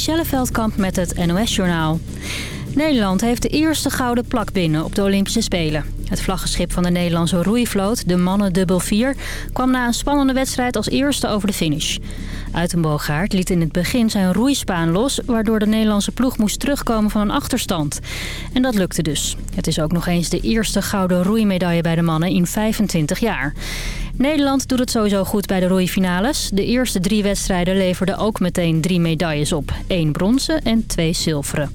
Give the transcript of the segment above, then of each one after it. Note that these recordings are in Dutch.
Michelle Veldkamp met het NOS-journaal. Nederland heeft de eerste gouden plak binnen op de Olympische Spelen. Het vlaggenschip van de Nederlandse roeivloot, de mannen dubbel 4... kwam na een spannende wedstrijd als eerste over de finish. Uitenboogaard liet in het begin zijn roeispaan los... waardoor de Nederlandse ploeg moest terugkomen van een achterstand. En dat lukte dus. Het is ook nog eens de eerste gouden roeimedaille bij de mannen in 25 jaar. Nederland doet het sowieso goed bij de roeifinales. De eerste drie wedstrijden leverden ook meteen drie medailles op. één bronzen en twee zilveren.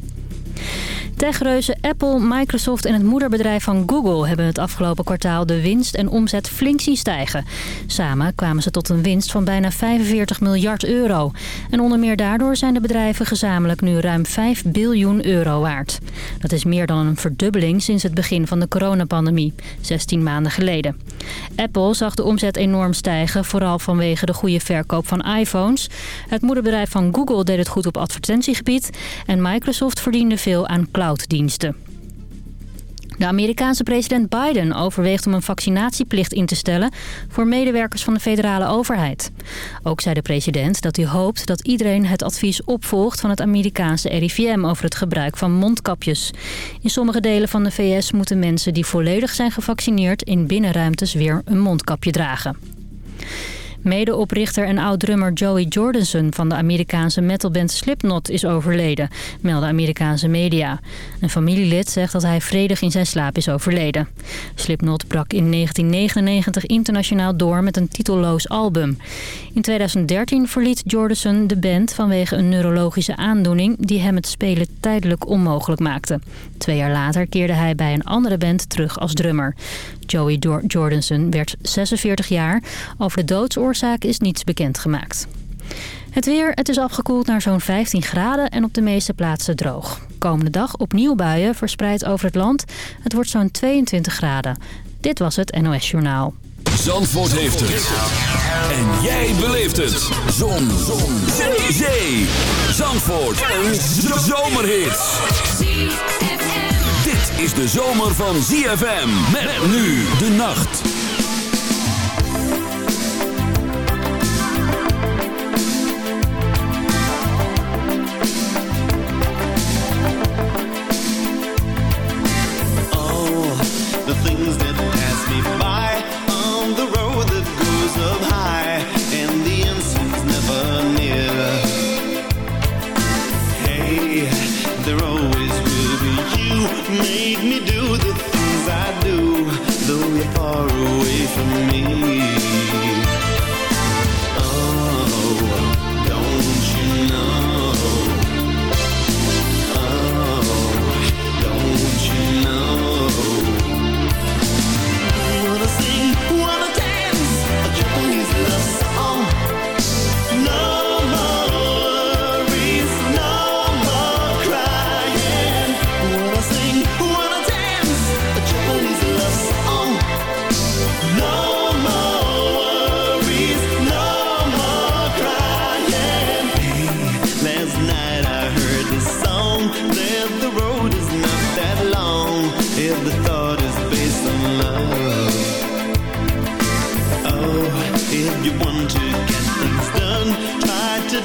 Techreuzen Apple, Microsoft en het moederbedrijf van Google... hebben het afgelopen kwartaal de winst en omzet flink zien stijgen. Samen kwamen ze tot een winst van bijna 45 miljard euro. En onder meer daardoor zijn de bedrijven gezamenlijk nu ruim 5 biljoen euro waard. Dat is meer dan een verdubbeling sinds het begin van de coronapandemie, 16 maanden geleden. Apple zag de omzet enorm stijgen, vooral vanwege de goede verkoop van iPhones. Het moederbedrijf van Google deed het goed op advertentiegebied... en Microsoft verdiende veel aan cloud De Amerikaanse president Biden overweegt om een vaccinatieplicht in te stellen voor medewerkers van de federale overheid. Ook zei de president dat hij hoopt dat iedereen het advies opvolgt van het Amerikaanse RIVM over het gebruik van mondkapjes. In sommige delen van de VS moeten mensen die volledig zijn gevaccineerd in binnenruimtes weer een mondkapje dragen. Medeoprichter en oud-drummer Joey Jordison van de Amerikaanse metalband Slipknot is overleden, melden Amerikaanse media. Een familielid zegt dat hij vredig in zijn slaap is overleden. Slipknot brak in 1999 internationaal door met een titelloos album. In 2013 verliet Jordison de band vanwege een neurologische aandoening die hem het spelen tijdelijk onmogelijk maakte. Twee jaar later keerde hij bij een andere band terug als drummer. Joey Jordanson werd 46 jaar. Over de doodsoorzaak is niets bekendgemaakt. Het weer, het is afgekoeld naar zo'n 15 graden en op de meeste plaatsen droog. Komende dag opnieuw buien verspreid over het land. Het wordt zo'n 22 graden. Dit was het NOS Journaal. Zandvoort heeft het. En jij beleeft het. Zon. Zon. Zee. Zandvoort. Een zomerhit is de zomer van ZFM. Met nu de nacht.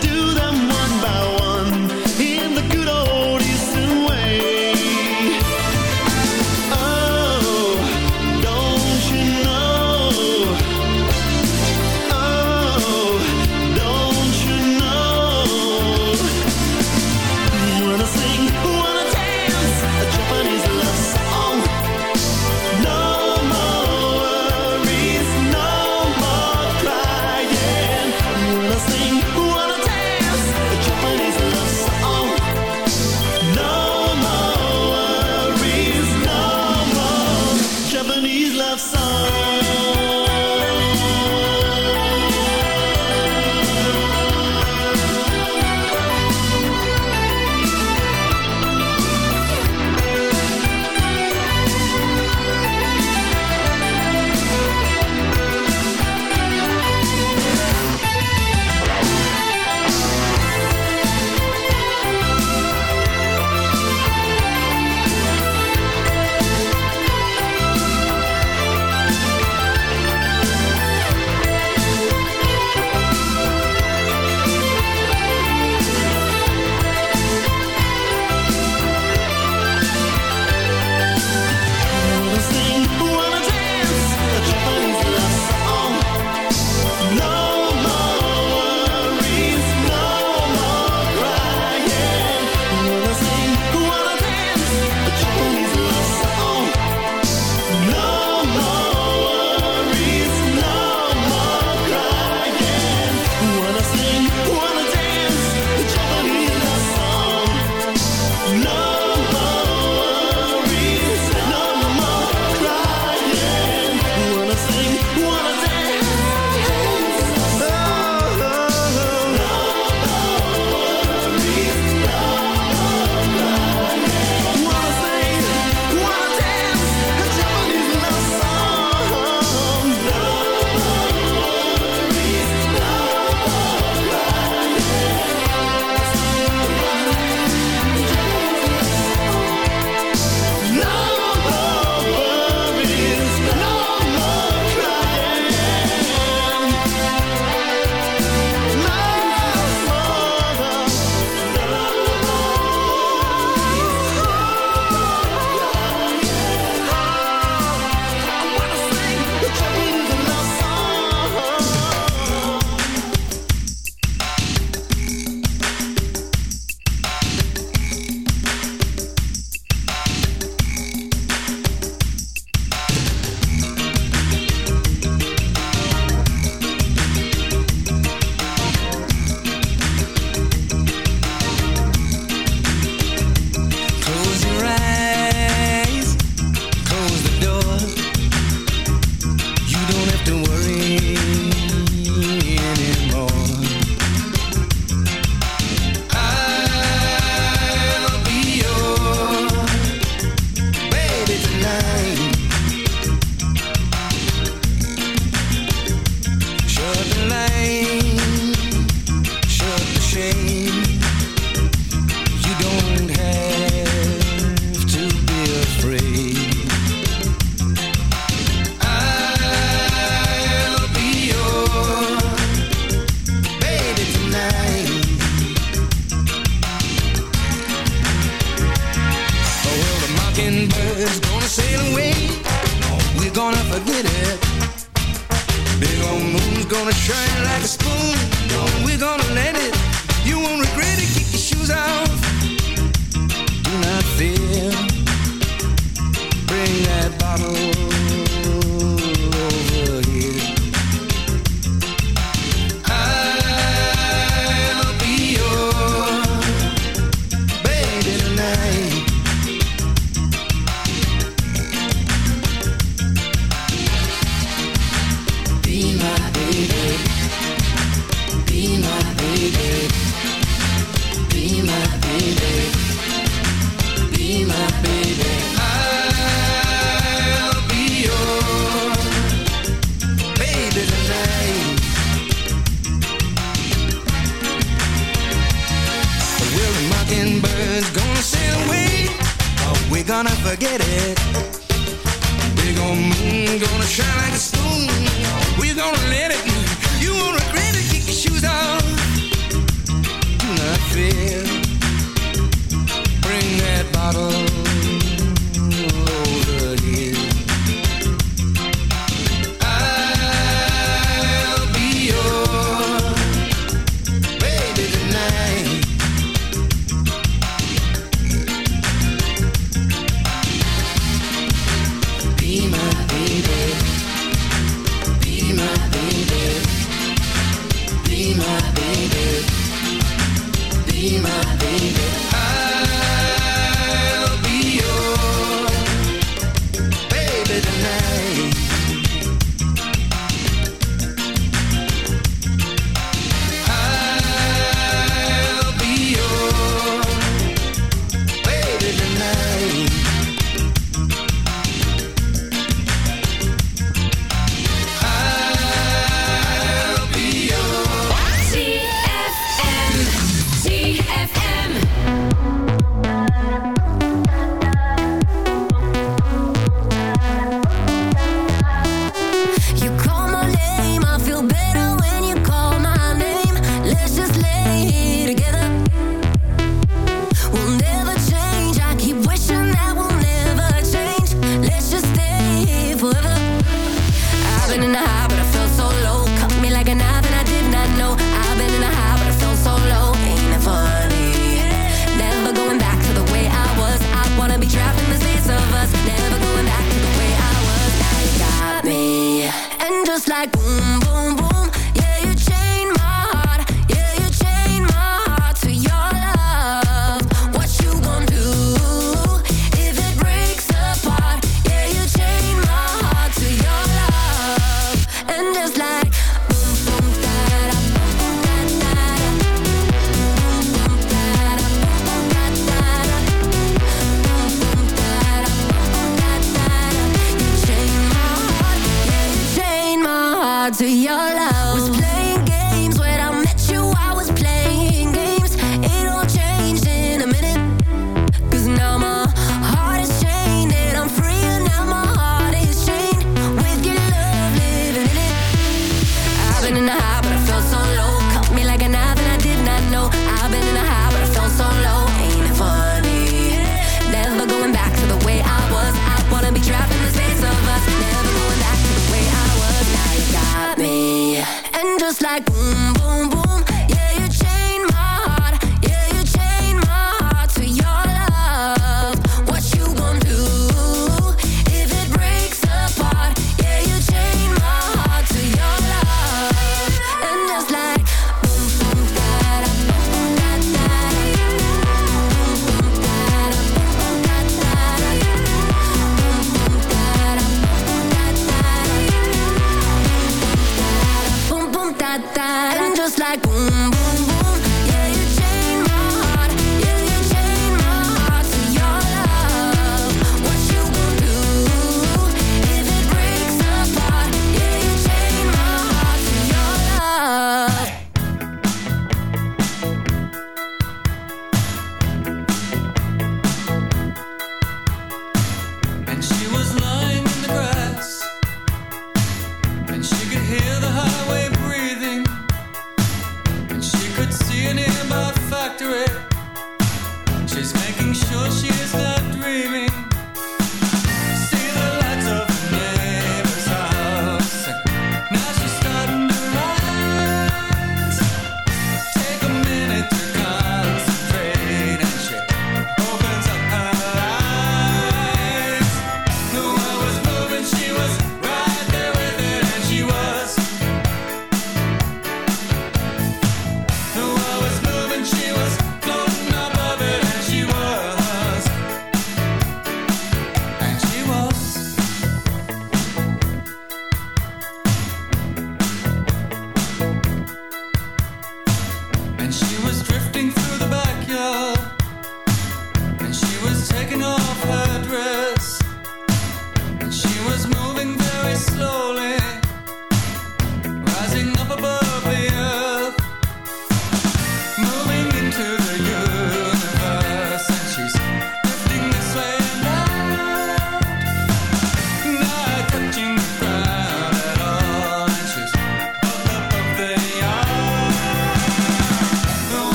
do that night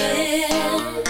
yeah.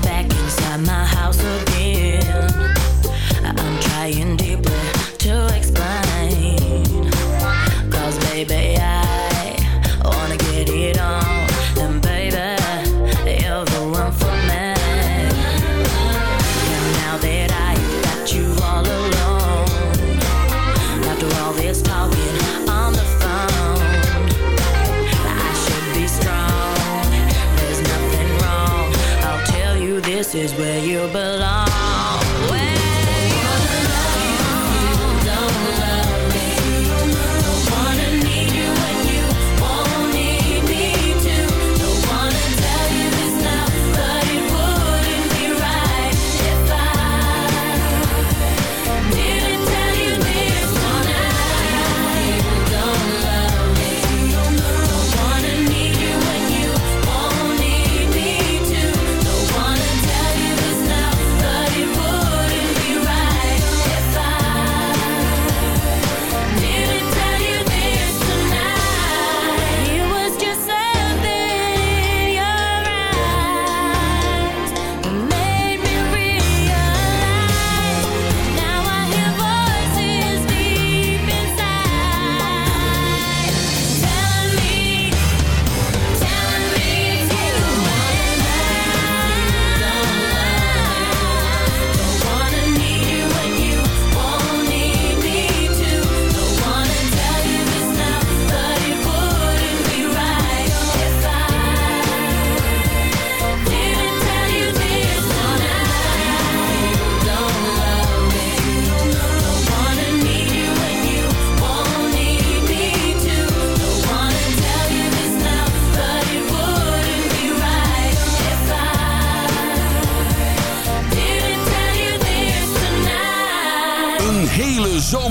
back inside my house. is where you belong.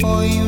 for you.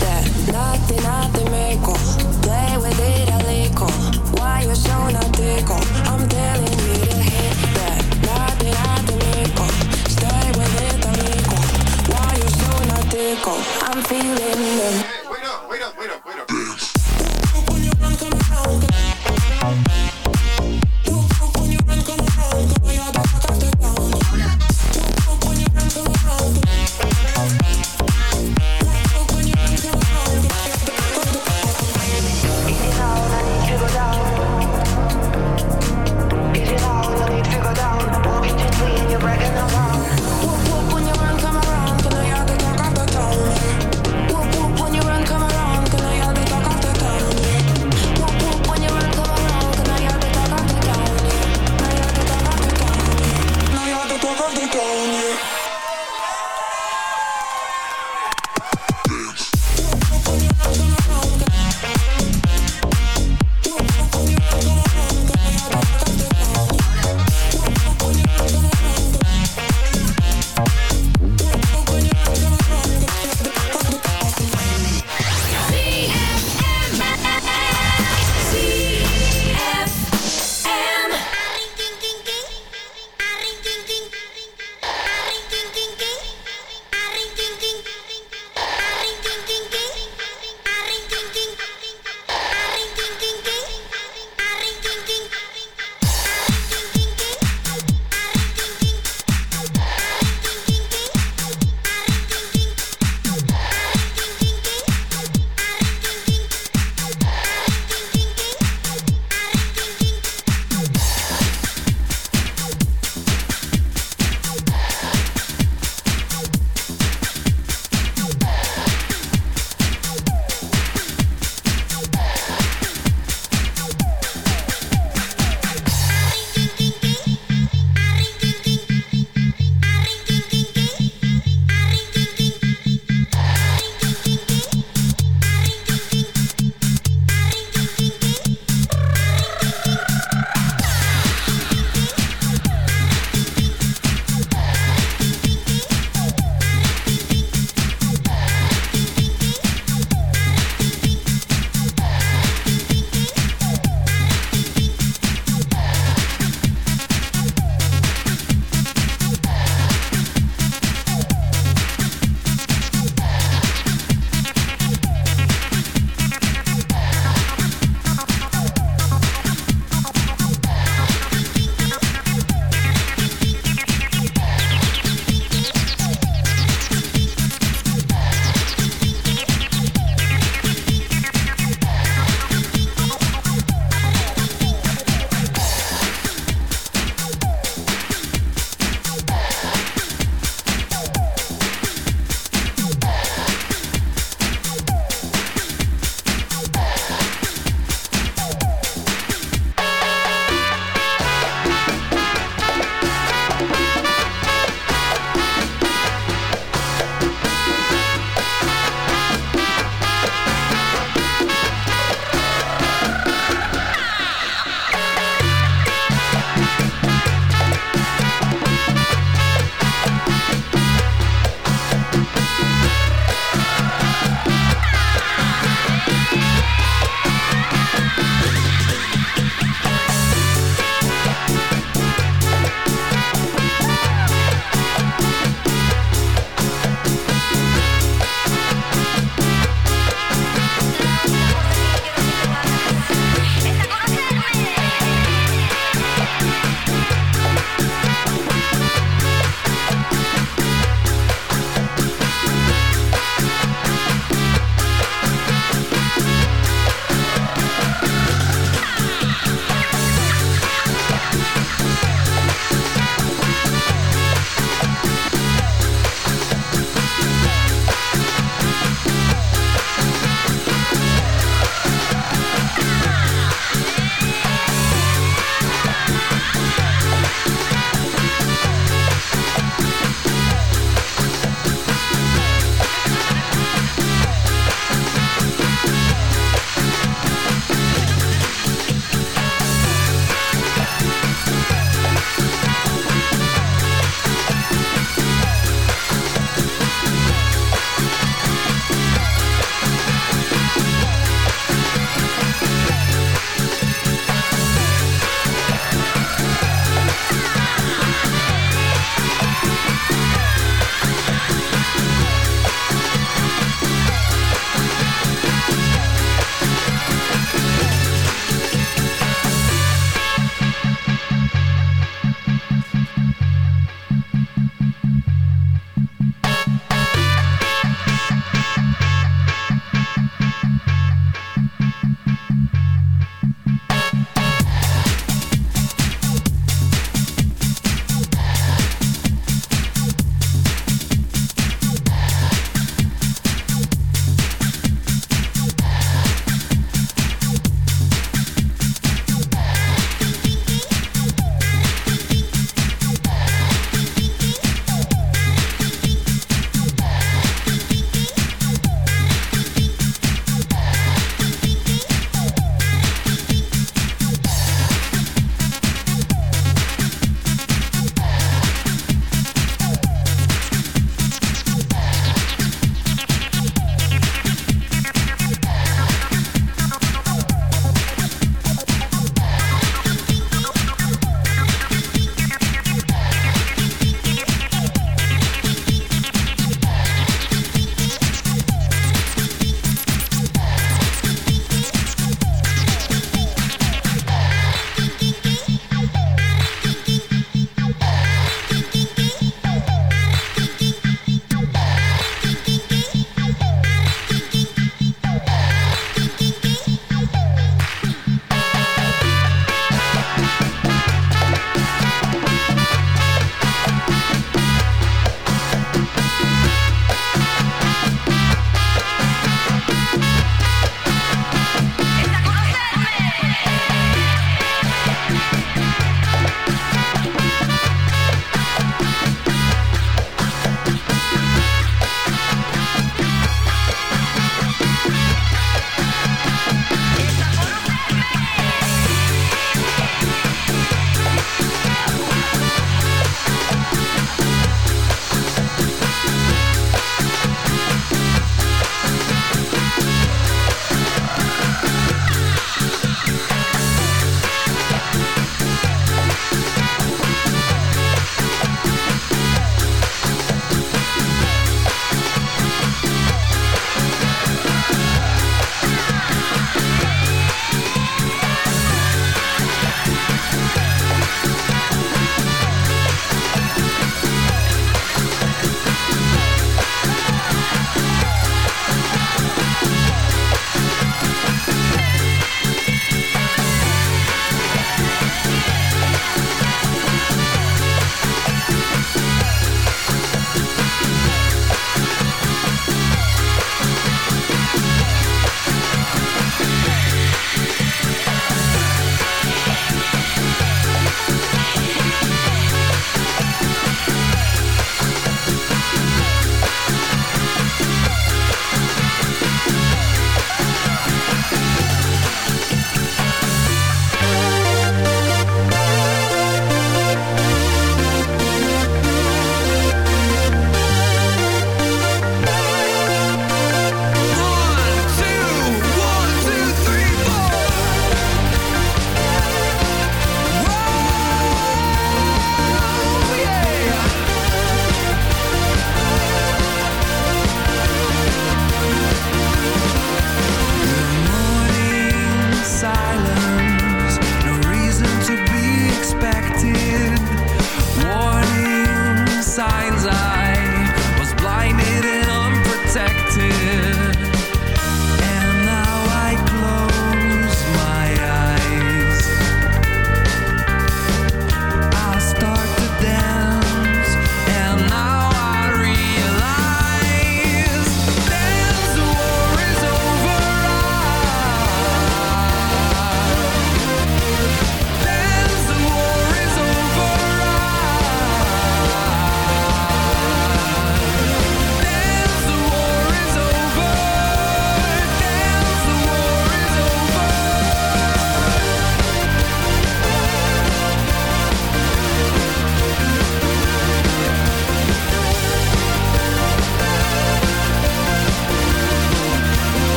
that. Nothing, Play with it little. Why you so? I'm telling you to that. Nothing, nothing, Stay with it. Why you so not? I'm feeling them.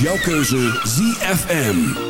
Jouw keuze ZFM.